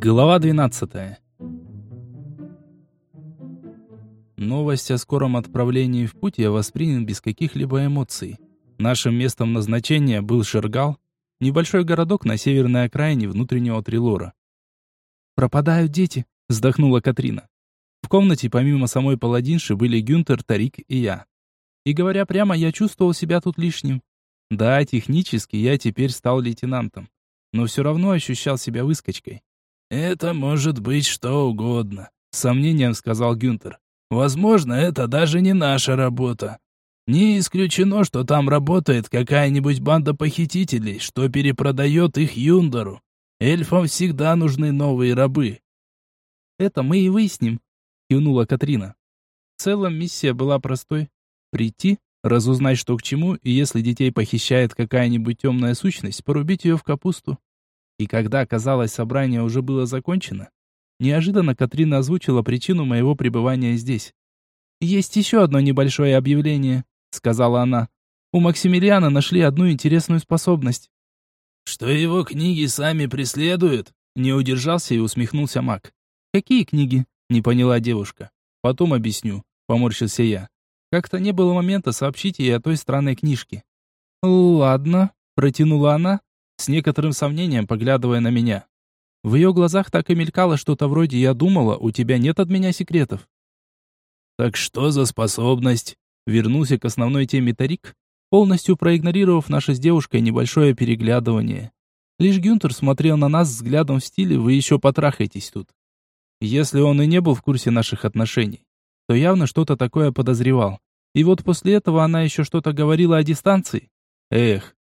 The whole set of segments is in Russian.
Глава 12. Новость о скором отправлении в путь я воспринял без каких-либо эмоций. Нашим местом назначения был Шергал, небольшой городок на северной окраине внутреннего Трилора. «Пропадают дети», — вздохнула Катрина. В комнате помимо самой паладинши были Гюнтер, Тарик и я. И говоря прямо, я чувствовал себя тут лишним. Да, технически я теперь стал лейтенантом, но все равно ощущал себя выскочкой. «Это может быть что угодно», — с сомнением сказал Гюнтер. «Возможно, это даже не наша работа. Не исключено, что там работает какая-нибудь банда похитителей, что перепродает их Юндору. Эльфам всегда нужны новые рабы». «Это мы и выясним», — кивнула Катрина. В целом миссия была простой. Прийти, разузнать, что к чему, и если детей похищает какая-нибудь темная сущность, порубить ее в капусту. И когда, казалось, собрание уже было закончено, неожиданно Катрина озвучила причину моего пребывания здесь. «Есть еще одно небольшое объявление», — сказала она. «У Максимилиана нашли одну интересную способность». «Что его книги сами преследуют?» Не удержался и усмехнулся маг. «Какие книги?» — не поняла девушка. «Потом объясню», — поморщился я. Как-то не было момента сообщить ей о той странной книжке. «Ладно», — протянула она, с некоторым сомнением поглядывая на меня. В ее глазах так и мелькало что-то вроде «я думала, у тебя нет от меня секретов». «Так что за способность?» Вернулся к основной теме Тарик, полностью проигнорировав наше с девушкой небольшое переглядывание. Лишь Гюнтер смотрел на нас взглядом в стиле «вы еще потрахаетесь тут». Если он и не был в курсе наших отношений, то явно что-то такое подозревал. И вот после этого она еще что-то говорила о дистанции. Эх,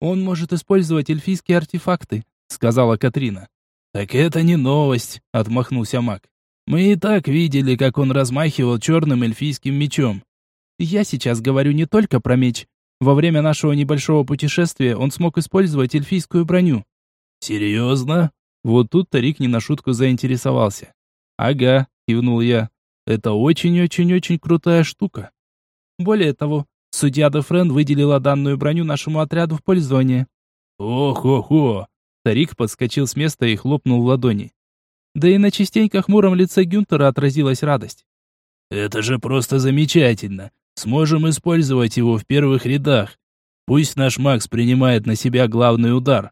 он может использовать эльфийские артефакты, сказала Катрина. Так это не новость, отмахнулся маг. Мы и так видели, как он размахивал черным эльфийским мечом. Я сейчас говорю не только про меч. Во время нашего небольшого путешествия он смог использовать эльфийскую броню. Серьезно? Вот тут Тарик не на шутку заинтересовался. Ага, кивнул я. Это очень-очень-очень крутая штука. Более того, Судья Дефрен выделила данную броню нашему отряду в пользование. Ох-ох-ох! Тарик подскочил с места и хлопнул в ладони. Да и на частенько хмуром лице Гюнтера отразилась радость. «Это же просто замечательно! Сможем использовать его в первых рядах. Пусть наш Макс принимает на себя главный удар».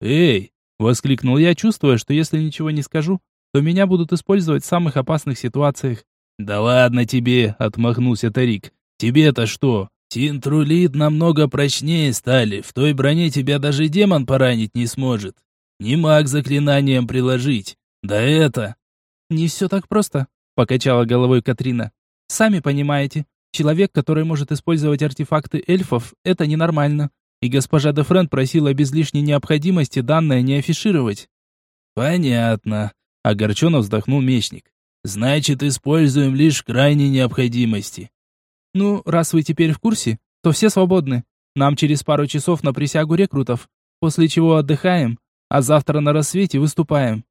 «Эй!» — воскликнул я, чувствуя, что если ничего не скажу, то меня будут использовать в самых опасных ситуациях. «Да ладно тебе!» — отмахнулся Тарик. «Тебе-то что? Тинтрулит намного прочнее стали, в той броне тебя даже демон поранить не сможет. Не маг заклинанием приложить. Да это... Не все так просто, покачала головой Катрина. Сами понимаете, человек, который может использовать артефакты эльфов, это ненормально. И госпожа де Френ просила без лишней необходимости данное не афишировать. Понятно, огорченно вздохнул мечник. Значит, используем лишь крайней необходимости. Ну, раз вы теперь в курсе, то все свободны. Нам через пару часов на присягу рекрутов, после чего отдыхаем, а завтра на рассвете выступаем.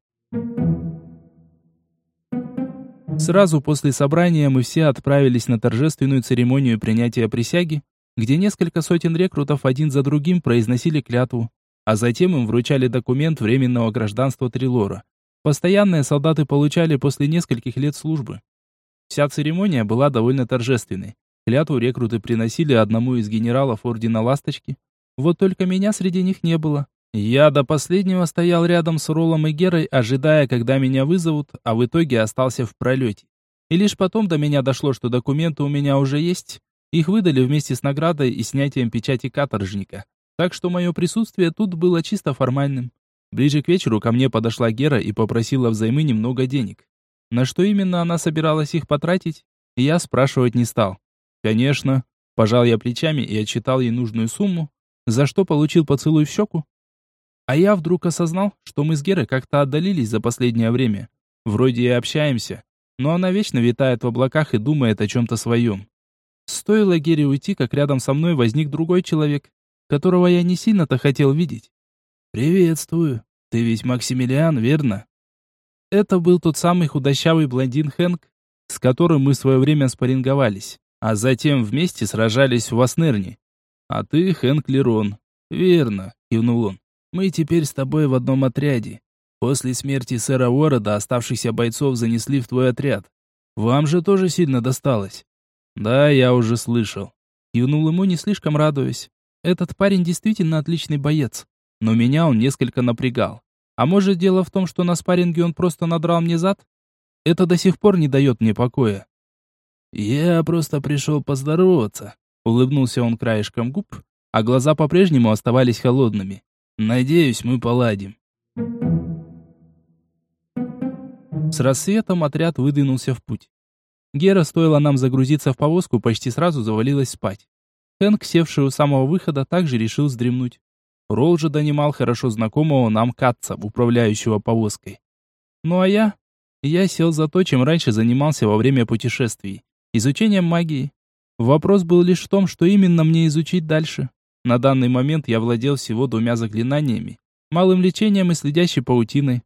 Сразу после собрания мы все отправились на торжественную церемонию принятия присяги, где несколько сотен рекрутов один за другим произносили клятву, а затем им вручали документ временного гражданства Трилора. Постоянные солдаты получали после нескольких лет службы. Вся церемония была довольно торжественной. Клятву рекруты приносили одному из генералов Ордена Ласточки. Вот только меня среди них не было. Я до последнего стоял рядом с Ролом и Герой, ожидая, когда меня вызовут, а в итоге остался в пролете. И лишь потом до меня дошло, что документы у меня уже есть. Их выдали вместе с наградой и снятием печати каторжника. Так что мое присутствие тут было чисто формальным. Ближе к вечеру ко мне подошла Гера и попросила взаймы немного денег. На что именно она собиралась их потратить, я спрашивать не стал. Конечно. Пожал я плечами и отчитал ей нужную сумму, за что получил поцелуй в щеку. А я вдруг осознал, что мы с Герой как-то отдалились за последнее время. Вроде и общаемся, но она вечно витает в облаках и думает о чем-то своем. Стоило Гере уйти, как рядом со мной возник другой человек, которого я не сильно-то хотел видеть. «Приветствую. Ты ведь Максимилиан, верно?» Это был тот самый худощавый блондин Хэнк, с которым мы в свое время спарринговались а затем вместе сражались в Васнерне. А ты Хэнк Лерон. Верно, кивнул он. Мы теперь с тобой в одном отряде. После смерти сэра Уорреда оставшихся бойцов занесли в твой отряд. Вам же тоже сильно досталось. Да, я уже слышал. Кивнул ему, не слишком радуясь. Этот парень действительно отличный боец. Но меня он несколько напрягал. А может дело в том, что на спарринге он просто надрал мне зад? Это до сих пор не дает мне покоя. Я просто пришел поздороваться. Улыбнулся он краешком губ, а глаза по-прежнему оставались холодными. Надеюсь, мы поладим. С рассветом отряд выдвинулся в путь. Гера, стоило нам загрузиться в повозку, почти сразу завалилась спать. Хэнк, севший у самого выхода, также решил вздремнуть. Ролл же донимал хорошо знакомого нам Катца, управляющего повозкой. Ну а я? Я сел за то, чем раньше занимался во время путешествий. Изучением магии. Вопрос был лишь в том, что именно мне изучить дальше. На данный момент я владел всего двумя заклинаниями. Малым лечением и следящей паутиной.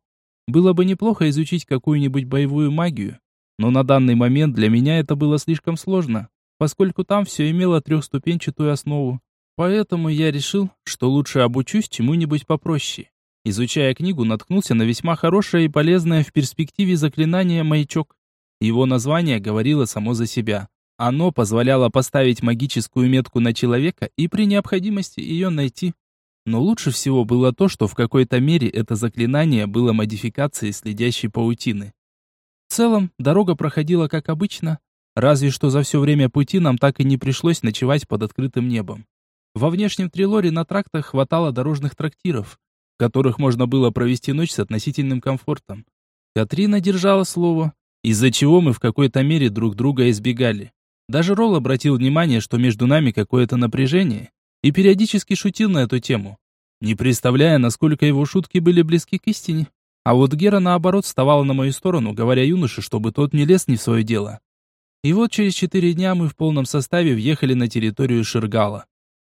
Было бы неплохо изучить какую-нибудь боевую магию. Но на данный момент для меня это было слишком сложно, поскольку там все имело трехступенчатую основу. Поэтому я решил, что лучше обучусь чему-нибудь попроще. Изучая книгу, наткнулся на весьма хорошее и полезное в перспективе заклинание «Маячок». Его название говорило само за себя. Оно позволяло поставить магическую метку на человека и при необходимости ее найти. Но лучше всего было то, что в какой-то мере это заклинание было модификацией следящей паутины. В целом, дорога проходила как обычно, разве что за все время пути нам так и не пришлось ночевать под открытым небом. Во внешнем Трилоре на трактах хватало дорожных трактиров, в которых можно было провести ночь с относительным комфортом. Катрина держала слово, из-за чего мы в какой-то мере друг друга избегали. Даже Ролл обратил внимание, что между нами какое-то напряжение, и периодически шутил на эту тему, не представляя, насколько его шутки были близки к истине. А вот Гера, наоборот, вставала на мою сторону, говоря юноше, чтобы тот не лез не в свое дело. И вот через четыре дня мы в полном составе въехали на территорию Ширгала.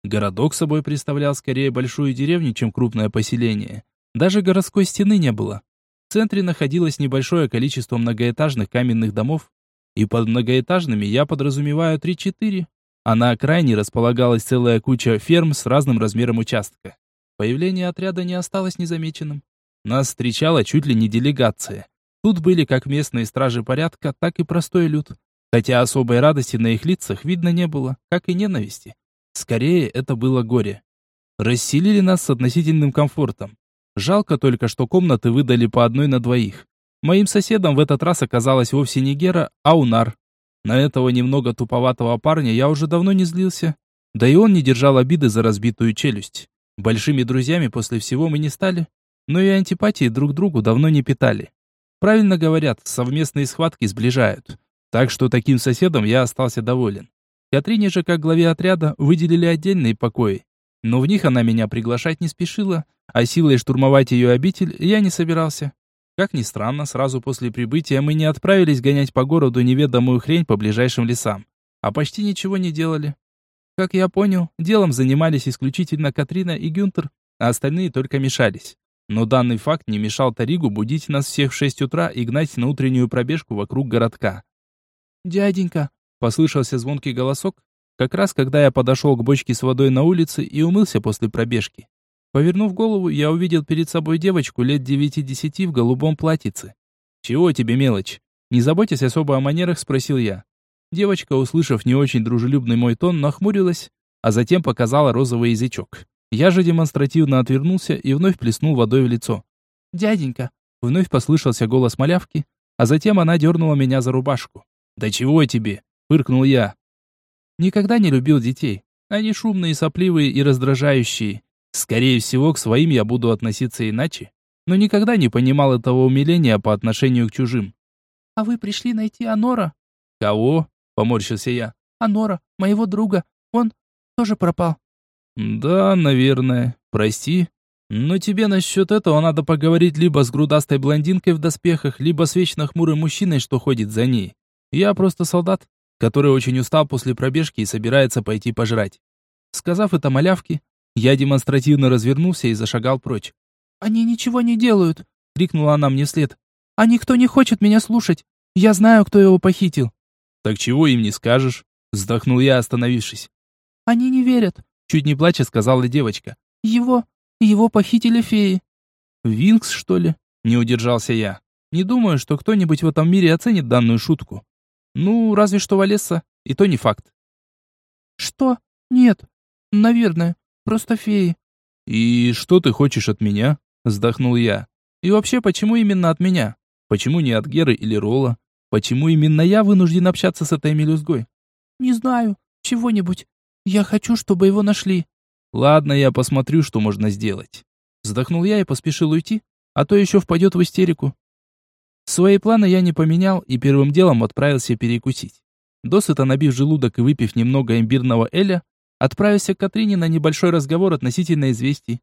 Городок собой представлял скорее большую деревню, чем крупное поселение. Даже городской стены не было. В центре находилось небольшое количество многоэтажных каменных домов, и под многоэтажными я подразумеваю 3-4. А на окраине располагалась целая куча ферм с разным размером участка. Появление отряда не осталось незамеченным. Нас встречала чуть ли не делегация. Тут были как местные стражи порядка, так и простой люд. Хотя особой радости на их лицах видно не было, как и ненависти. Скорее, это было горе. Расселили нас с относительным комфортом. Жалко только, что комнаты выдали по одной на двоих. Моим соседом в этот раз оказалась вовсе не Гера, а Унар. На этого немного туповатого парня я уже давно не злился. Да и он не держал обиды за разбитую челюсть. Большими друзьями после всего мы не стали, но и антипатии друг другу давно не питали. Правильно говорят, совместные схватки сближают. Так что таким соседом я остался доволен. Катрине же, как главе отряда, выделили отдельные покои. Но в них она меня приглашать не спешила, а силой штурмовать ее обитель я не собирался. Как ни странно, сразу после прибытия мы не отправились гонять по городу неведомую хрень по ближайшим лесам, а почти ничего не делали. Как я понял, делом занимались исключительно Катрина и Гюнтер, а остальные только мешались. Но данный факт не мешал Таригу будить нас всех в шесть утра и гнать на утреннюю пробежку вокруг городка. «Дяденька!» — послышался звонкий голосок, как раз когда я подошел к бочке с водой на улице и умылся после пробежки. Повернув голову, я увидел перед собой девочку лет девяти-десяти в голубом платьице. «Чего тебе мелочь?» Не заботясь особо о манерах, спросил я. Девочка, услышав не очень дружелюбный мой тон, нахмурилась, а затем показала розовый язычок. Я же демонстративно отвернулся и вновь плеснул водой в лицо. «Дяденька!» Вновь послышался голос малявки, а затем она дернула меня за рубашку. «Да чего тебе?» — фыркнул я. Никогда не любил детей. Они шумные, сопливые и раздражающие. Скорее всего, к своим я буду относиться иначе, но никогда не понимал этого умиления по отношению к чужим. «А вы пришли найти Анора?» «Кого?» — поморщился я. «Анора, моего друга. Он тоже пропал». «Да, наверное. Прости. Но тебе насчет этого надо поговорить либо с грудастой блондинкой в доспехах, либо с вечно хмурым мужчиной, что ходит за ней. Я просто солдат, который очень устал после пробежки и собирается пойти пожрать». Сказав это малявке, я демонстративно развернулся и зашагал прочь. «Они ничего не делают!» — крикнула она мне вслед. «А никто не хочет меня слушать! Я знаю, кто его похитил!» «Так чего им не скажешь?» — вздохнул я, остановившись. «Они не верят!» — чуть не плача сказала девочка. «Его... Его похитили феи. Винкс, что ли? Не удержался я. Не думаю, что кто-нибудь в этом мире оценит данную шутку. Ну, разве что Валесса, и то не факт. Что? Нет. Наверное, просто феи. И что ты хочешь от меня? Вздохнул я. И вообще, почему именно от меня? Почему не от Геры или Рола? Почему именно я вынужден общаться с этой мелюзгой? Не знаю. Чего-нибудь. Я хочу, чтобы его нашли. Ладно, я посмотрю, что можно сделать. Вздохнул я и поспешил уйти, а то еще впадет в истерику. Свои планы я не поменял и первым делом отправился перекусить. Досыта набив желудок и выпив немного имбирного эля, отправился к Катрине на небольшой разговор относительно известий.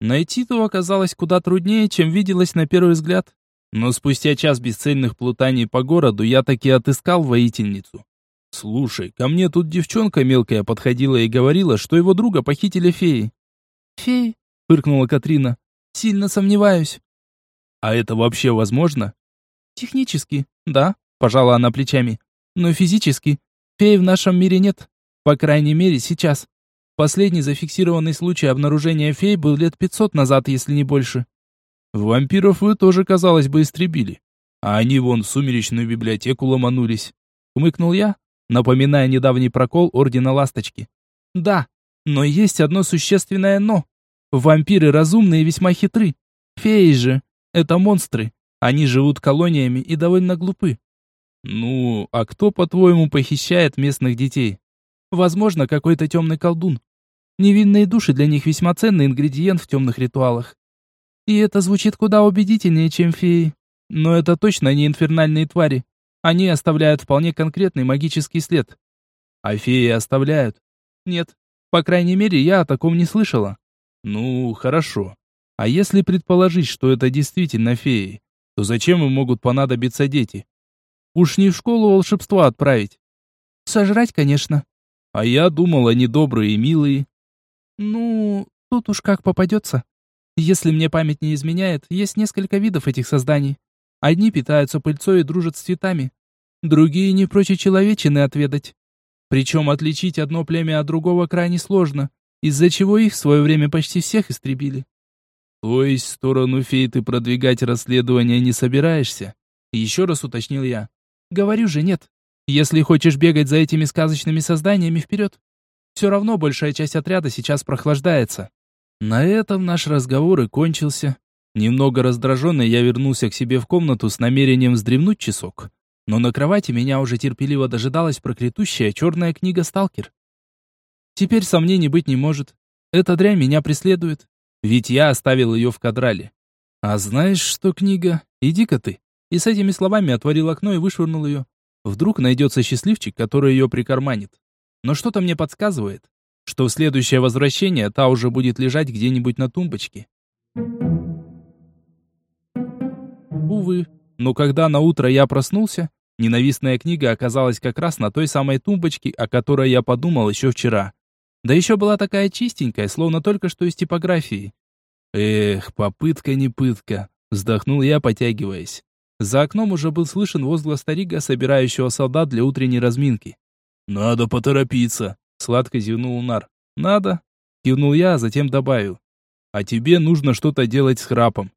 Найти то оказалось куда труднее, чем виделось на первый взгляд. Но спустя час бесцельных плутаний по городу я таки отыскал воительницу. «Слушай, ко мне тут девчонка мелкая подходила и говорила, что его друга похитили феи». «Феи?» — фыркнула Катрина. «Сильно сомневаюсь». А это вообще возможно? Технически, да, пожала она плечами. Но физически фей в нашем мире нет. По крайней мере, сейчас. Последний зафиксированный случай обнаружения фей был лет 500 назад, если не больше. Вампиров вы тоже, казалось бы, истребили. А они вон в сумеречную библиотеку ломанулись. Умыкнул я, напоминая недавний прокол Ордена Ласточки. Да, но есть одно существенное «но». Вампиры разумные и весьма хитры. Феи же это монстры. Они живут колониями и довольно глупы. Ну, а кто, по-твоему, похищает местных детей? Возможно, какой-то темный колдун. Невинные души для них весьма ценный ингредиент в темных ритуалах. И это звучит куда убедительнее, чем феи. Но это точно не инфернальные твари. Они оставляют вполне конкретный магический след. А феи оставляют? Нет. По крайней мере, я о таком не слышала. Ну, хорошо. А если предположить, что это действительно феи, то зачем им могут понадобиться дети? Уж не в школу волшебства отправить. Сожрать, конечно. А я думал, они добрые и милые. Ну, тут уж как попадется. Если мне память не изменяет, есть несколько видов этих созданий. Одни питаются пыльцой и дружат с цветами. Другие не прочь человечины отведать. Причем отличить одно племя от другого крайне сложно, из-за чего их в свое время почти всех истребили. То есть в сторону фей ты продвигать расследование не собираешься? Еще раз уточнил я. Говорю же, нет. Если хочешь бегать за этими сказочными созданиями, вперед. Все равно большая часть отряда сейчас прохлаждается. На этом наш разговор и кончился. Немного раздраженный я вернулся к себе в комнату с намерением вздремнуть часок. Но на кровати меня уже терпеливо дожидалась проклятущая черная книга «Сталкер». Теперь сомнений быть не может. Эта дрянь меня преследует. Ведь я оставил ее в кадрале. А знаешь что, книга? Иди-ка ты. И с этими словами отворил окно и вышвырнул ее. Вдруг найдется счастливчик, который ее прикарманит. Но что-то мне подсказывает, что в следующее возвращение та уже будет лежать где-нибудь на тумбочке. Увы, но когда на утро я проснулся, ненавистная книга оказалась как раз на той самой тумбочке, о которой я подумал еще вчера. Да еще была такая чистенькая, словно только что из типографии. Эх, попытка не пытка, вздохнул я, потягиваясь. За окном уже был слышен возглас старика, собирающего солдат для утренней разминки. «Надо поторопиться», — сладко зевнул Нар. «Надо», — кивнул я, а затем добавил. «А тебе нужно что-то делать с храпом».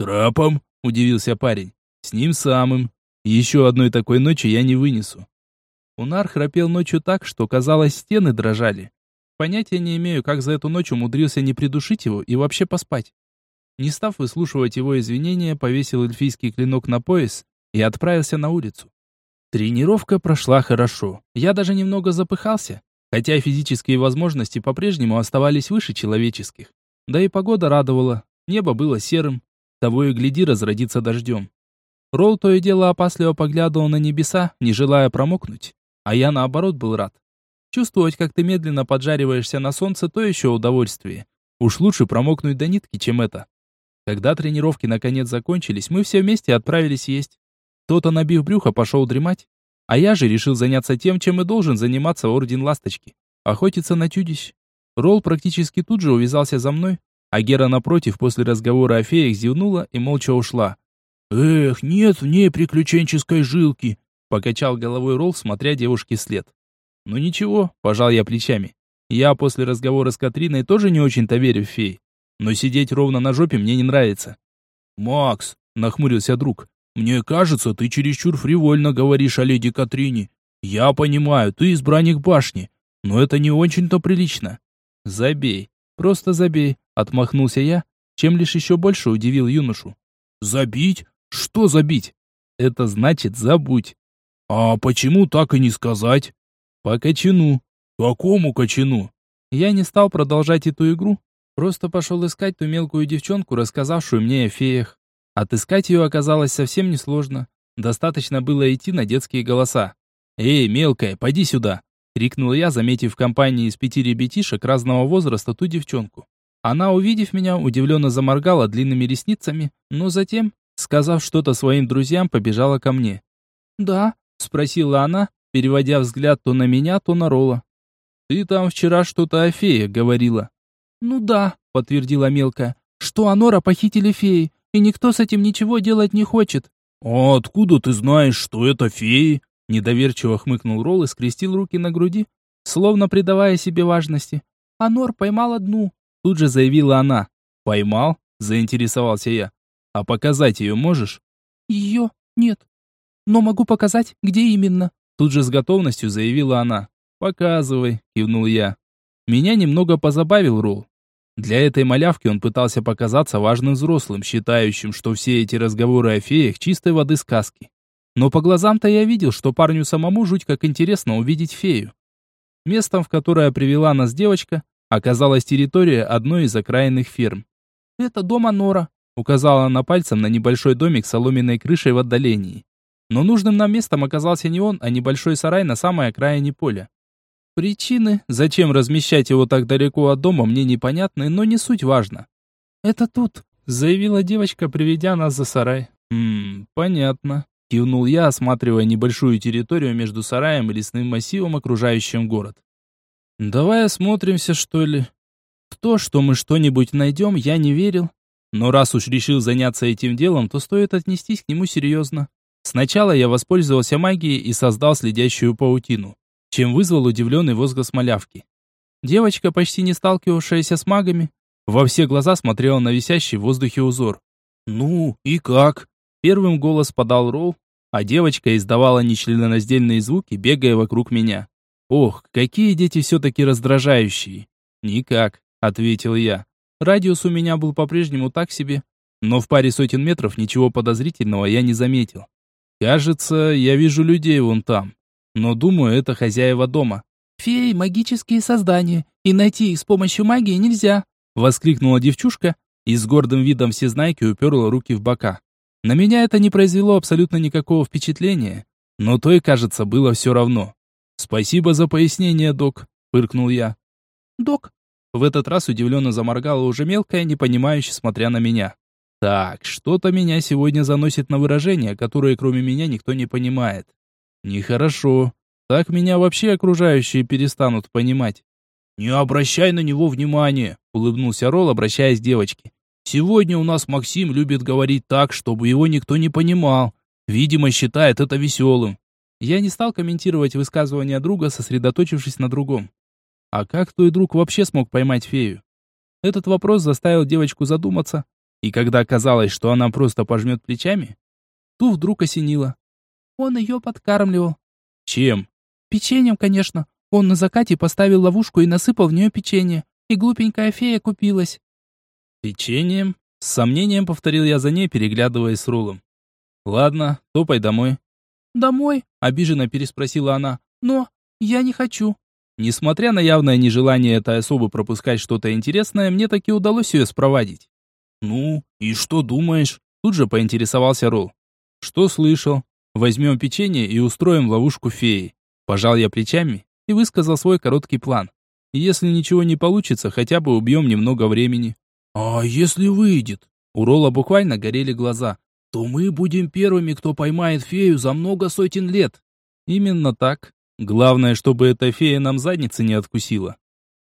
«Храпом?» — удивился парень. «С ним самым. Еще одной такой ночи я не вынесу». Унар храпел ночью так, что, казалось, стены дрожали. Понятия не имею, как за эту ночь умудрился не придушить его и вообще поспать. Не став выслушивать его извинения, повесил эльфийский клинок на пояс и отправился на улицу. Тренировка прошла хорошо. Я даже немного запыхался, хотя физические возможности по-прежнему оставались выше человеческих. Да и погода радовала. Небо было серым, того и гляди разродится дождем. Ролл то и дело опасливо поглядывал на небеса, не желая промокнуть. А я наоборот был рад. Чувствовать, как ты медленно поджариваешься на солнце, то еще удовольствие. Уж лучше промокнуть до нитки, чем это. Когда тренировки наконец закончились, мы все вместе отправились есть. Кто-то, набив брюхо, пошел дремать, а я же решил заняться тем, чем и должен заниматься Орден Ласточки. Охотиться на чудищ. Ролл практически тут же увязался за мной, а Гера, напротив, после разговора о феях зевнула и молча ушла. «Эх, нет в ней приключенческой жилки!» Покачал головой Ролл, смотря девушке след. Ну ничего, пожал я плечами. Я после разговора с Катриной тоже не очень-то верю в фей. но сидеть ровно на жопе мне не нравится. «Макс», — нахмурился друг, — «мне кажется, ты чересчур фривольно говоришь о леди Катрине. Я понимаю, ты избранник башни, но это не очень-то прилично». «Забей, просто забей», — отмахнулся я, чем лишь еще больше удивил юношу. «Забить? Что забить?» «Это значит забудь». «А почему так и не сказать?» «По кочану». «Какому кочану?» Я не стал продолжать эту игру, просто пошел искать ту мелкую девчонку, рассказавшую мне о феях. Отыскать ее оказалось совсем несложно. Достаточно было идти на детские голоса. «Эй, мелкая, поди сюда!» — крикнул я, заметив в компании из пяти ребятишек разного возраста ту девчонку. Она, увидев меня, удивленно заморгала длинными ресницами, но затем, сказав что-то своим друзьям, побежала ко мне. «Да?» — спросила она, переводя взгляд то на меня, то на Рола. «Ты там вчера что-то о фее говорила». «Ну да», — подтвердила мелкая, «что Анора похитили феи, и никто с этим ничего делать не хочет». «А откуда ты знаешь, что это феи?» Недоверчиво хмыкнул Ролл и скрестил руки на груди, словно придавая себе важности. «Анор поймал одну», — тут же заявила она. «Поймал?» — заинтересовался я. «А показать ее можешь?» «Ее? Нет. Но могу показать, где именно», — тут же с готовностью заявила она. «Показывай», — кивнул я. Меня немного позабавил Ролл. Для этой малявки он пытался показаться важным взрослым, считающим, что все эти разговоры о феях чистой воды сказки. Но по глазам-то я видел, что парню самому жуть как интересно увидеть фею. Местом, в которое привела нас девочка, оказалась территория одной из окраинных ферм. «Это дом Анора», — указала она пальцем на небольшой домик с соломенной крышей в отдалении. Но нужным нам местом оказался не он, а небольшой сарай на самой окраине поля. Причины, зачем размещать его так далеко от дома, мне непонятны, но не суть важно. «Это тут», — заявила девочка, приведя нас за сарай. «Ммм, понятно», — кивнул я, осматривая небольшую территорию между сараем и лесным массивом, окружающим город. «Давай осмотримся, что ли?» В то, что мы что-нибудь найдем, я не верил. Но раз уж решил заняться этим делом, то стоит отнестись к нему серьезно. Сначала я воспользовался магией и создал следящую паутину чем вызвал удивленный возглас малявки. Девочка, почти не сталкивавшаяся с магами, во все глаза смотрела на висящий в воздухе узор. «Ну, и как?» Первым голос подал Ролл, а девочка издавала нечленораздельные звуки, бегая вокруг меня. «Ох, какие дети все-таки раздражающие!» «Никак», — ответил я. Радиус у меня был по-прежнему так себе, но в паре сотен метров ничего подозрительного я не заметил. «Кажется, я вижу людей вон там но думаю, это хозяева дома. «Феи — магические создания, и найти их с помощью магии нельзя!» Воскликнула девчушка и с гордым видом всезнайки уперла руки в бока. На меня это не произвело абсолютно никакого впечатления, но то и, кажется, было все равно. «Спасибо за пояснение, док», — фыркнул я. «Док?» В этот раз удивленно заморгала уже мелкая, непонимающе смотря на меня. «Так, что-то меня сегодня заносит на выражения, которые кроме меня никто не понимает. Нехорошо. Так меня вообще окружающие перестанут понимать. Не обращай на него внимания, улыбнулся Ролл, обращаясь к девочке. Сегодня у нас Максим любит говорить так, чтобы его никто не понимал. Видимо, считает это веселым. Я не стал комментировать высказывания друга, сосредоточившись на другом. А как твой друг вообще смог поймать фею? Этот вопрос заставил девочку задуматься, и когда оказалось, что она просто пожмет плечами, ту вдруг осенило. Он ее подкармливал. Чем? Печеньем, конечно. Он на закате поставил ловушку и насыпал в нее печенье. И глупенькая фея купилась. Печеньем? С сомнением повторил я за ней, переглядываясь с Рулом. Ладно, топай домой. Домой? Обиженно переспросила она. Но я не хочу. Несмотря на явное нежелание этой особы пропускать что-то интересное, мне таки удалось ее спровадить. «Ну, и что думаешь?» Тут же поинтересовался Ролл. «Что слышал? Возьмем печенье и устроим ловушку феи. Пожал я плечами и высказал свой короткий план. Если ничего не получится, хотя бы убьем немного времени. А если выйдет? У Ролла буквально горели глаза. То мы будем первыми, кто поймает фею за много сотен лет. Именно так. Главное, чтобы эта фея нам задницы не откусила.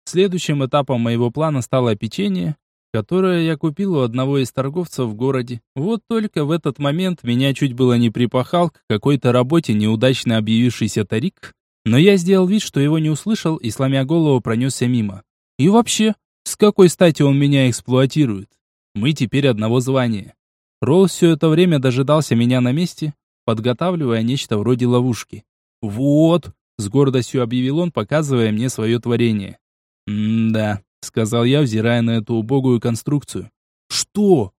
Следующим этапом моего плана стало печенье, которое я купил у одного из торговцев в городе. Вот только в этот момент меня чуть было не припахал к какой-то работе неудачно объявившийся Тарик, но я сделал вид, что его не услышал и, сломя голову, пронесся мимо. И вообще, С какой стати он меня эксплуатирует? Мы теперь одного звания. Ролл все это время дожидался меня на месте, подготавливая нечто вроде ловушки. «Вот!» — с гордостью объявил он, показывая мне свое творение. «М-да», — сказал я, взирая на эту убогую конструкцию. «Что?»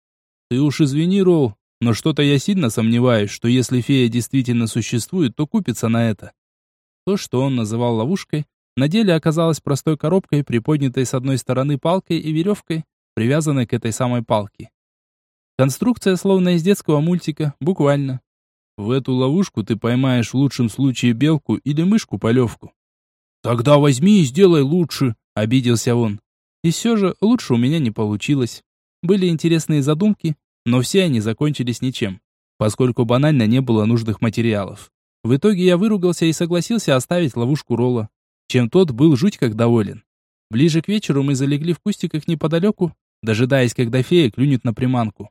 «Ты уж извини, Ролл, но что-то я сильно сомневаюсь, что если фея действительно существует, то купится на это». То, что он называл ловушкой, на деле оказалось простой коробкой, приподнятой с одной стороны палкой и веревкой, привязанной к этой самой палке. Конструкция словно из детского мультика, буквально. В эту ловушку ты поймаешь в лучшем случае белку или мышку-полевку. «Тогда возьми и сделай лучше», — обиделся он. И все же лучше у меня не получилось. Были интересные задумки, но все они закончились ничем, поскольку банально не было нужных материалов. В итоге я выругался и согласился оставить ловушку Ролла, чем тот был жуть как доволен. Ближе к вечеру мы залегли в кустиках неподалеку, дожидаясь, когда фея клюнет на приманку.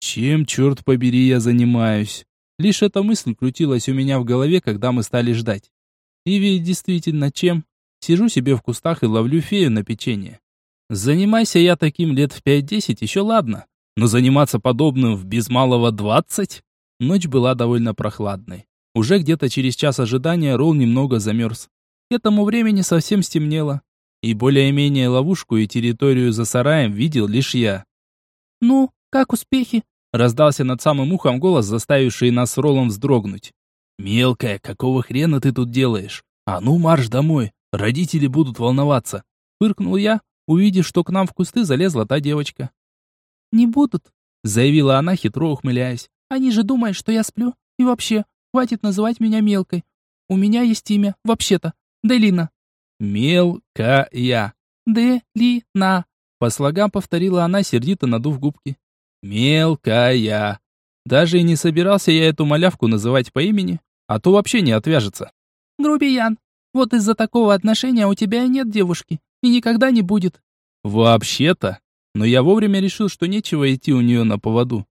Чем, черт побери, я занимаюсь? Лишь эта мысль крутилась у меня в голове, когда мы стали ждать. И ведь действительно, чем? Сижу себе в кустах и ловлю фею на печенье. Занимайся я таким лет в пять-десять, еще ладно. Но заниматься подобным в без малого двадцать? Ночь была довольно прохладной. Уже где-то через час ожидания Ролл немного замерз. К этому времени совсем стемнело. И более-менее ловушку и территорию за сараем видел лишь я. «Ну, как успехи?» Раздался над самым ухом голос, заставивший нас с Роллом вздрогнуть. «Мелкая, какого хрена ты тут делаешь? А ну марш домой, родители будут волноваться!» Фыркнул я, увидев, что к нам в кусты залезла та девочка. «Не будут», — заявила она, хитро ухмыляясь. «Они же думают, что я сплю. И вообще, хватит называть меня мелкой. У меня есть имя, вообще-то. Делина». «Мелкая». «Делина», — по слогам повторила она, сердито надув губки. Мелкая. Даже и не собирался я эту малявку называть по имени, а то вообще не отвяжется. Грубиян, вот из-за такого отношения у тебя и нет девушки, и никогда не будет. Вообще-то, но я вовремя решил, что нечего идти у нее на поводу.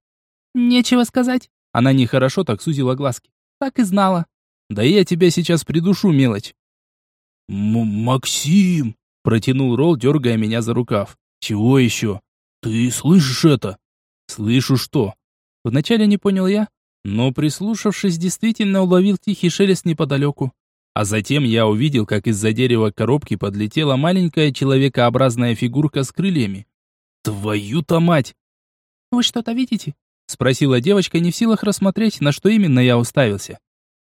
Нечего сказать. Она нехорошо так сузила глазки. Так и знала. Да я тебя сейчас придушу, мелочь. М Максим, протянул Ролл, дергая меня за рукав. Чего еще? Ты слышишь это? Слышу что? Вначале не понял я, но прислушавшись, действительно уловил тихий шелест неподалеку. А затем я увидел, как из-за дерева коробки подлетела маленькая человекообразная фигурка с крыльями. Твою-то мать! Вы что-то видите? Спросила девочка, не в силах рассмотреть, на что именно я уставился.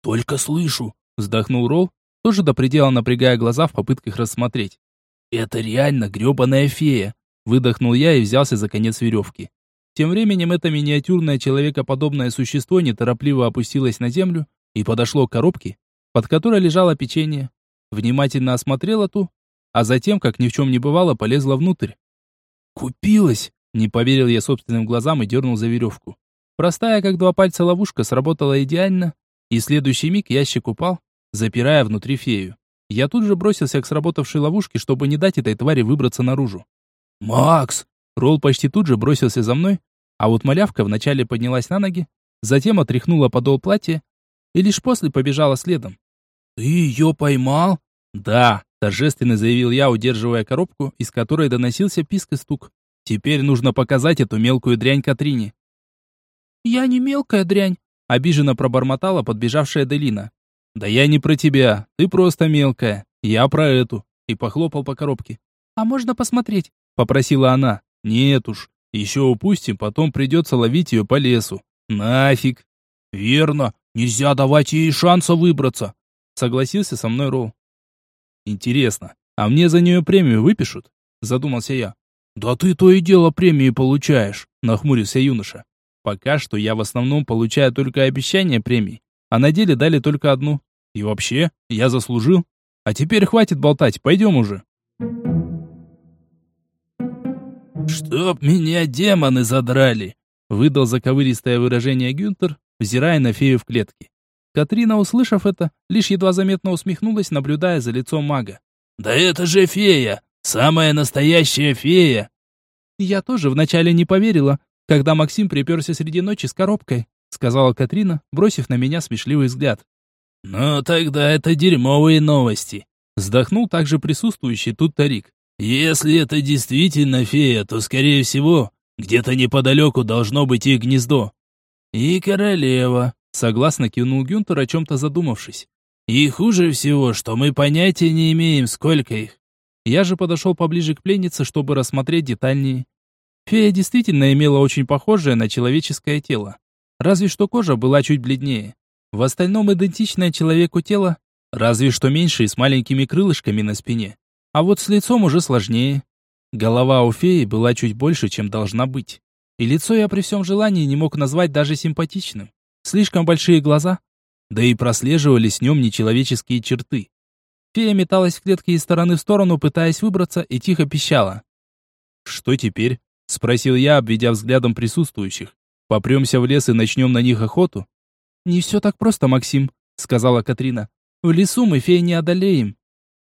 Только слышу, вздохнул Ролл, тоже до предела напрягая глаза в попытках рассмотреть. Это реально грёбаная фея, выдохнул я и взялся за конец веревки. Тем временем это миниатюрное человекоподобное существо неторопливо опустилось на землю и подошло к коробке, под которой лежало печенье. Внимательно осмотрело ту, а затем, как ни в чем не бывало, полезла внутрь. «Купилась!» — не поверил я собственным глазам и дернул за веревку. Простая, как два пальца ловушка, сработала идеально, и следующий миг ящик упал, запирая внутри фею. Я тут же бросился к сработавшей ловушке, чтобы не дать этой твари выбраться наружу. «Макс!» Ролл почти тут же бросился за мной, а вот малявка вначале поднялась на ноги, затем отряхнула подол платья и лишь после побежала следом. «Ты ее поймал?» «Да», — торжественно заявил я, удерживая коробку, из которой доносился писк и стук. «Теперь нужно показать эту мелкую дрянь Катрине». «Я не мелкая дрянь», — обиженно пробормотала подбежавшая Делина. «Да я не про тебя, ты просто мелкая, я про эту», и похлопал по коробке. «А можно посмотреть?» — попросила она. Нет уж, еще упустим, потом придется ловить ее по лесу. Нафиг. Верно, нельзя давать ей шанса выбраться. Согласился со мной Роу. Интересно, а мне за нее премию выпишут? Задумался я. Да ты то и дело премии получаешь, нахмурился юноша. Пока что я в основном получаю только обещания премий, а на деле дали только одну. И вообще, я заслужил. А теперь хватит болтать, пойдем уже. «Чтоб меня демоны задрали!» Выдал заковыристое выражение Гюнтер, взирая на фею в клетке. Катрина, услышав это, лишь едва заметно усмехнулась, наблюдая за лицом мага. «Да это же фея! Самая настоящая фея!» «Я тоже вначале не поверила, когда Максим приперся среди ночи с коробкой», сказала Катрина, бросив на меня смешливый взгляд. «Ну тогда это дерьмовые новости», вздохнул также присутствующий тут Тарик. Если это действительно фея, то, скорее всего, где-то неподалеку должно быть их гнездо. И королева, согласно кивнул Гюнтер, о чем-то задумавшись. И хуже всего, что мы понятия не имеем, сколько их. Я же подошел поближе к пленнице, чтобы рассмотреть детальнее. Фея действительно имела очень похожее на человеческое тело. Разве что кожа была чуть бледнее. В остальном идентичное человеку тело, разве что меньше и с маленькими крылышками на спине. А вот с лицом уже сложнее. Голова у феи была чуть больше, чем должна быть. И лицо я при всем желании не мог назвать даже симпатичным. Слишком большие глаза, да и прослеживались в нем нечеловеческие черты. Фея металась в клетке из стороны в сторону, пытаясь выбраться, и тихо пищала. «Что теперь?» — спросил я, обведя взглядом присутствующих. «Попремся в лес и начнем на них охоту?» «Не все так просто, Максим», — сказала Катрина. «В лесу мы феи не одолеем».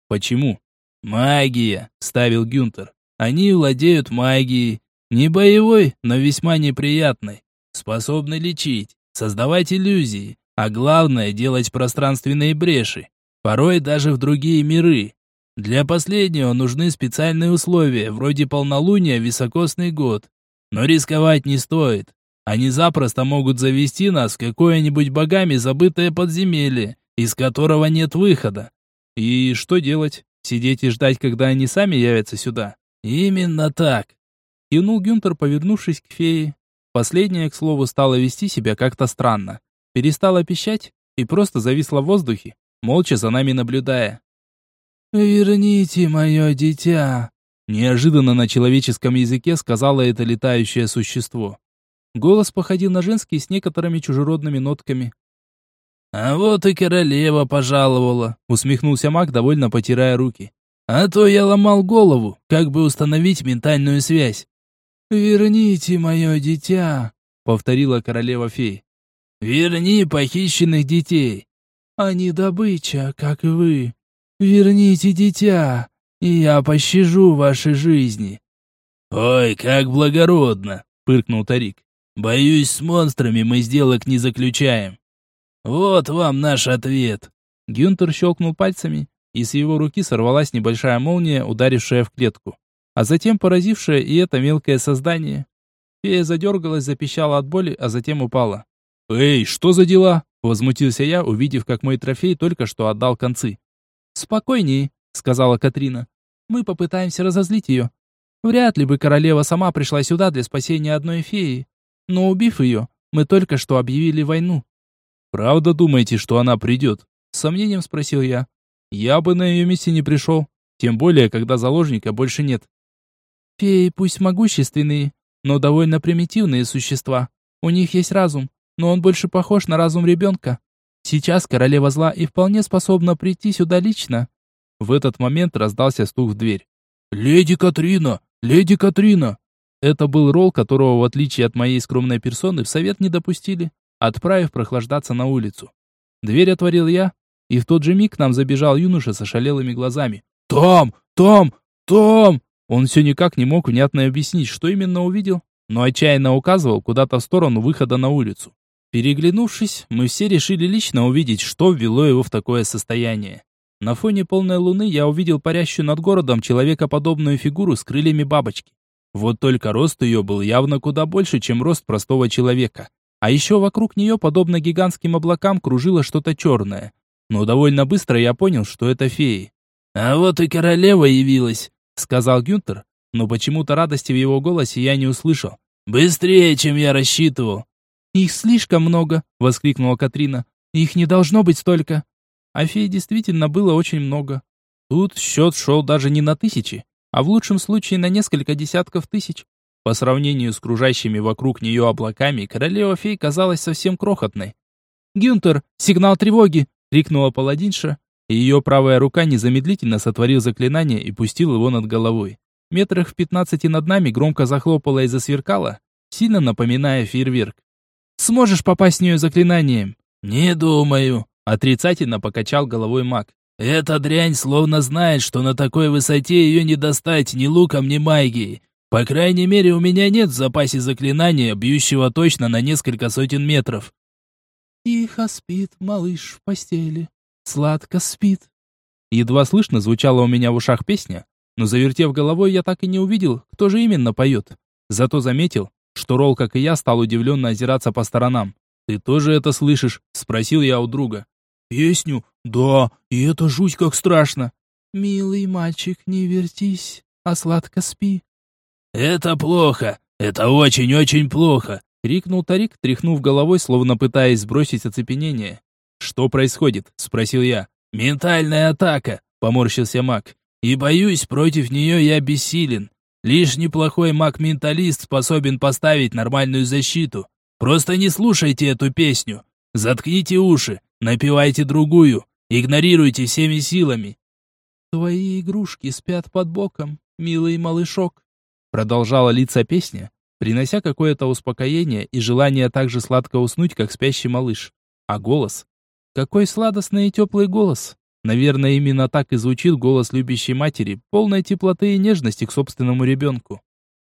«Почему?» «Магия», — ставил Гюнтер. «Они владеют магией. Не боевой, но весьма неприятной. Способны лечить, создавать иллюзии, а главное — делать пространственные бреши порой даже в другие миры. Для последнего нужны специальные условия, вроде полнолуния в високосный год. Но рисковать не стоит. Они запросто могут завести нас в какое-нибудь богами забытое подземелье, из которого нет выхода. И что делать? Сидеть и ждать, когда они сами явятся сюда? Именно так. Кивнул Гюнтер, повернувшись к фее. Последняя, к слову, стала вести себя как-то странно. Перестала пищать и просто зависла в воздухе, молча за нами наблюдая. «Верните мое дитя!» Неожиданно на человеческом языке сказала это летающее существо. Голос походил на женский с некоторыми чужеродными нотками. «А вот и королева пожаловала», — усмехнулся маг, довольно потирая руки. «А то я ломал голову, как бы установить ментальную связь». «Верните мое дитя», — повторила королева-фей. «Верни похищенных детей. Они добыча, как и вы. Верните дитя, и я пощажу ваши жизни». «Ой, как благородно!» — пыркнул Тарик. «Боюсь, с монстрами мы сделок не заключаем. Вот вам наш ответ». Гюнтер щелкнул пальцами, и с его руки сорвалась небольшая молния, ударившая в клетку, а затем поразившая и это мелкое создание. Фея задергалась, запищала от боли, а затем упала. «Эй, что за дела?» Возмутился я, увидев, как мой трофей только что отдал концы. «Спокойнее», — сказала Катрина. «Мы попытаемся разозлить ее. Вряд ли бы королева сама пришла сюда для спасения одной феи. Но убив ее, мы только что объявили войну». «Правда думаете, что она придет?» С сомнением спросил я. «Я бы на ее месте не пришел. Тем более, когда заложника больше нет». «Феи пусть могущественные, но довольно примитивные существа. У них есть разум, но он больше похож на разум ребенка. Сейчас королева зла и вполне способна прийти сюда лично. В этот момент раздался стук в дверь. «Леди Катрина! Леди Катрина!» Это был ролл, которого, в отличие от моей скромной персоны, в совет не допустили, отправив прохлаждаться на улицу. Дверь отворил я, и в тот же миг к нам забежал юноша с ошалелыми глазами. «Там! Там! Там!» Он все никак не мог внятно объяснить, что именно увидел, но отчаянно указывал куда-то в сторону выхода на улицу. Переглянувшись, мы все решили лично увидеть, что ввело его в такое состояние. На фоне полной луны я увидел парящую над городом человекоподобную фигуру с крыльями бабочки. Вот только рост ее был явно куда больше, чем рост простого человека. А еще вокруг нее, подобно гигантским облакам, кружило что-то черное. Но довольно быстро я понял, что это феи. «А вот и королева явилась», — сказал Гюнтер, но почему-то радости в его голосе я не услышал. «Быстрее, чем я рассчитывал. «Их слишком много!» — воскликнула Катрина. «Их не должно быть столько!» А фей действительно было очень много. Тут счет шел даже не на тысячи, а в лучшем случае на несколько десятков тысяч. По сравнению с кружащими вокруг нее облаками, королева фей казалась совсем крохотной. «Гюнтер, сигнал тревоги!» — крикнула паладинша, ее правая рука незамедлительно сотворил заклинание и пустил его над головой. Метрах в пятнадцати над нами громко захлопала и засверкала, сильно напоминая фейерверк. Сможешь попасть в нее заклинанием?» «Не думаю», — отрицательно покачал головой маг. «Эта дрянь словно знает, что на такой высоте ее не достать ни луком, ни магией. По крайней мере, у меня нет в запасе заклинания, бьющего точно на несколько сотен метров». «Тихо спит малыш в постели, сладко спит». Едва слышно звучала у меня в ушах песня, но завертев головой, я так и не увидел, кто же именно поет. Зато заметил, что Ролл, как и я, стал удивленно озираться по сторонам. «Ты тоже это слышишь?» – спросил я у друга. «Песню? Да, и это жуть как страшно!» «Милый мальчик, не вертись, а сладко спи». «Это плохо! Это очень-очень плохо!» — крикнул Тарик, тряхнув головой, словно пытаясь сбросить оцепенение. «Что происходит?» — спросил я. «Ментальная атака!» — поморщился маг. «И боюсь, против нее я бессилен. Лишь неплохой маг-менталист способен поставить нормальную защиту. Просто не слушайте эту песню. Заткните уши, напевайте другую, игнорируйте всеми силами. Твои игрушки спят под боком, милый малышок. Продолжала литься песня, принося какое-то успокоение и желание так же сладко уснуть, как спящий малыш. А голос? Какой сладостный и теплый голос. Наверное, именно так и звучит голос любящей матери, полной теплоты и нежности к собственному ребенку.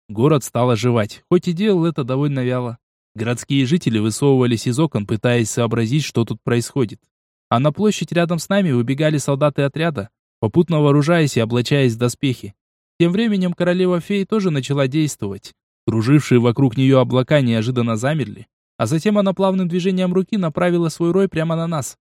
Город стал оживать, хоть и делал это довольно вяло. Городские жители высовывались из окон, пытаясь сообразить, что тут происходит. А на площадь рядом с нами выбегали солдаты отряда, попутно вооружаясь и облачаясь в доспехи. Тем временем королева-фей тоже начала действовать. Кружившие вокруг нее облака неожиданно замерли, а затем она плавным движением руки направила свой рой прямо на нас.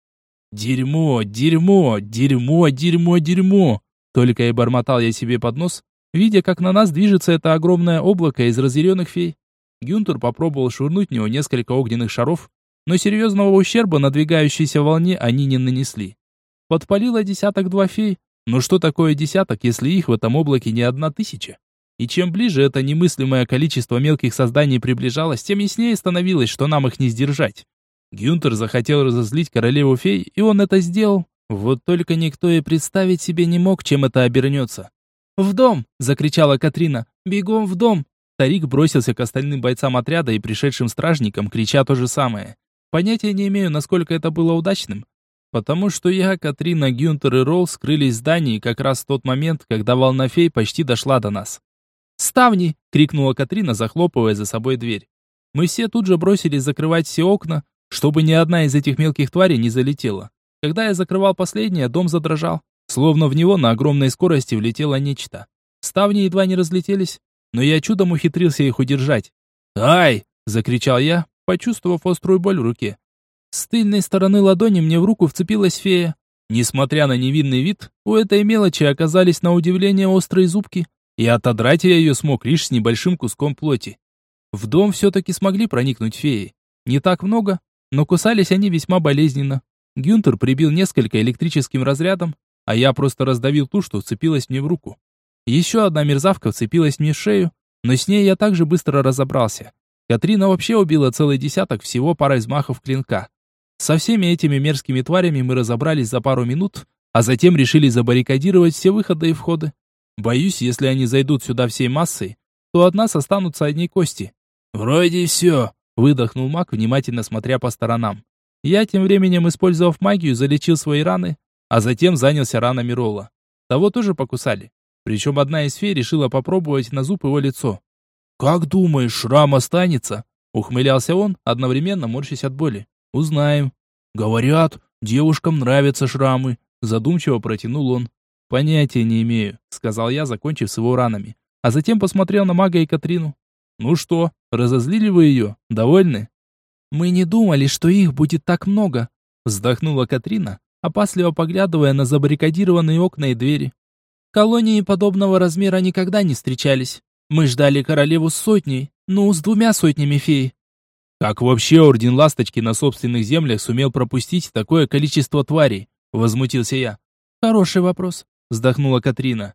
«Дерьмо, дерьмо, дерьмо, дерьмо, дерьмо!» Только и бормотал я себе под нос, видя, как на нас движется это огромное облако из разъяренных фей. Гюнтер попробовал швырнуть в него несколько огненных шаров, но серьезного ущерба надвигающейся волне они не нанесли. Подпалило десяток-два фей, но что такое десяток, если их в этом облаке не одна тысяча? И чем ближе это немыслимое количество мелких созданий приближалось, тем яснее становилось, что нам их не сдержать. Гюнтер захотел разозлить королеву фей, и он это сделал. Вот только никто и представить себе не мог, чем это обернется. «В дом!» — закричала Катрина. «Бегом в дом!» Тарик бросился к остальным бойцам отряда и пришедшим стражникам, крича то же самое. Понятия не имею, насколько это было удачным, потому что я, Катрина, Гюнтер и Ролл скрылись в здании как раз в тот момент, когда волна фей почти дошла до нас. «Ставни!» — крикнула Катрина, захлопывая за собой дверь. Мы все тут же бросились закрывать все окна, чтобы ни одна из этих мелких тварей не залетела. Когда я закрывал последнее, дом задрожал, словно в него на огромной скорости влетело нечто. Ставни едва не разлетелись, но я чудом ухитрился их удержать. «Ай!» — закричал я, почувствовав острую боль в руке. С тыльной стороны ладони мне в руку вцепилась фея. Несмотря на невинный вид, у этой мелочи оказались на удивление острые зубки, и отодрать я ее смог лишь с небольшим куском плоти. В дом все-таки смогли проникнуть феи. Не так много, но кусались они весьма болезненно. Гюнтер прибил несколько электрическим разрядом, а я просто раздавил ту, что вцепилась мне в руку. Еще одна мерзавка вцепилась мне в шею, но с ней я также быстро разобрался. Катрина вообще убила целый десяток всего парой взмахов клинка. Со всеми этими мерзкими тварями мы разобрались за пару минут, а затем решили забаррикадировать все выходы и входы. Боюсь, если они зайдут сюда всей массой, то от нас останутся одни кости. «Вроде все», — выдохнул маг, внимательно смотря по сторонам. Я тем временем, использовав магию, залечил свои раны, а затем занялся ранами Ролла. Того тоже покусали. Причем одна из фей решила попробовать на зуб его лицо. «Как думаешь, шрам останется?» Ухмылялся он, одновременно морщась от боли. Узнаем. Говорят, девушкам нравятся шрамы. Задумчиво протянул он. Понятия не имею, сказал я, закончив с его ранами. А затем посмотрел на мага и Катрину. Ну что, разозлили вы ее? Довольны? Мы не думали, что их будет так много, вздохнула Катрина, опасливо поглядывая на забаррикадированные окна и двери. Колонии подобного размера никогда не встречались. Мы ждали королеву с сотней, ну, с двумя сотнями фей. Как вообще Орден Ласточки на собственных землях сумел пропустить такое количество тварей? Возмутился я. Хороший вопрос, вздохнула Катрина.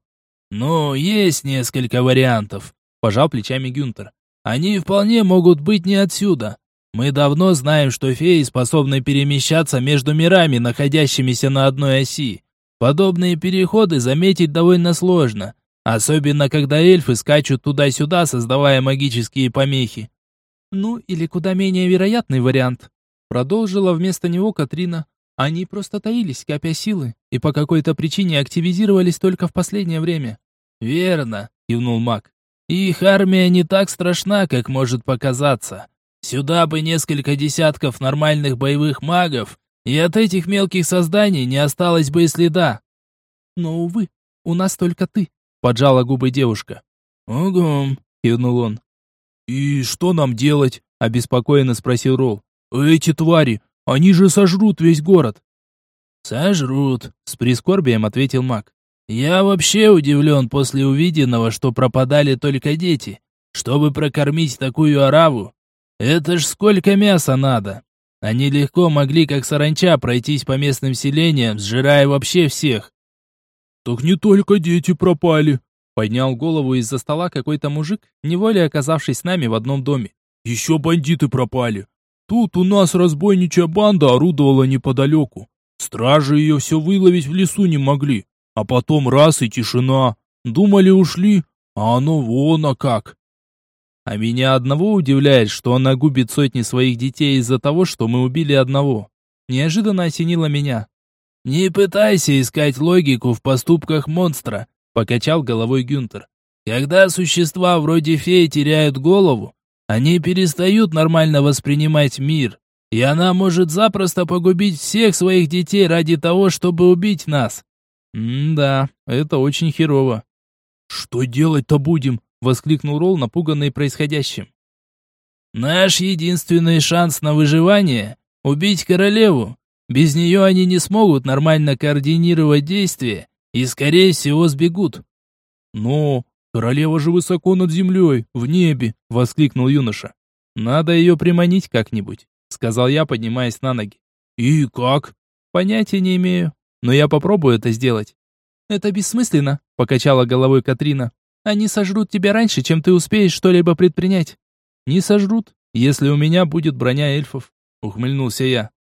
Ну, есть несколько вариантов, пожал плечами Гюнтер. Они вполне могут быть не отсюда. Мы давно знаем, что феи способны перемещаться между мирами, находящимися на одной оси. Подобные переходы заметить довольно сложно, особенно когда эльфы скачут туда-сюда, создавая магические помехи. Ну, или куда менее вероятный вариант. Продолжила вместо него Катрина. Они просто таились, копя силы, и по какой-то причине активизировались только в последнее время. «Верно», — кивнул маг. «Их армия не так страшна, как может показаться. Сюда бы несколько десятков нормальных боевых магов, и от этих мелких созданий не осталось бы и следа». «Но, увы, у нас только ты», поджала губы девушка. «Ага», — кивнул он. «И что нам делать?» — обеспокоенно спросил Ролл. «Эти твари, они же сожрут весь город». «Сожрут», — с прискорбием ответил маг. «Я вообще удивлен после увиденного, что пропадали только дети. Чтобы прокормить такую ораву, это ж сколько мяса надо. Они легко могли, как саранча, пройтись по местным селениям, сжирая вообще всех. «Так не только дети пропали», — поднял голову из-за стола какой-то мужик, неволей оказавшись с нами в одном доме. «Еще бандиты пропали. Тут у нас разбойничья банда орудовала неподалеку. Стражи ее все выловить в лесу не могли. А потом раз и тишина. Думали, ушли, а оно вон а как. А меня одного удивляет, что она губит сотни своих детей из-за того, что мы убили одного. Неожиданно осенило меня. «Не пытайся искать логику в поступках монстра», — покачал головой Гюнтер. «Когда существа вроде феи теряют голову, они перестают нормально воспринимать мир, и она может запросто погубить всех своих детей ради того, чтобы убить нас». «М-да, это очень херово». «Что делать-то будем?» воскликнул Ролл, напуганный происходящим. Наш единственный шанс на выживание убить королеву. Без нее они не смогут нормально координировать действия и скорее всего сбегут. Но королева же высоко над землей, в небе, воскликнул юноша. Надо ее приманить как-нибудь, сказал я, поднимаясь на ноги. И как? Понятия не имею, но я попробую это сделать. Это бессмысленно, покачала головой Катрина. Они сожрут тебя раньше, чем ты успеешь что-либо предпринять. Не сожрут, если у меня будет броня эльфов, ухмыльнулся я.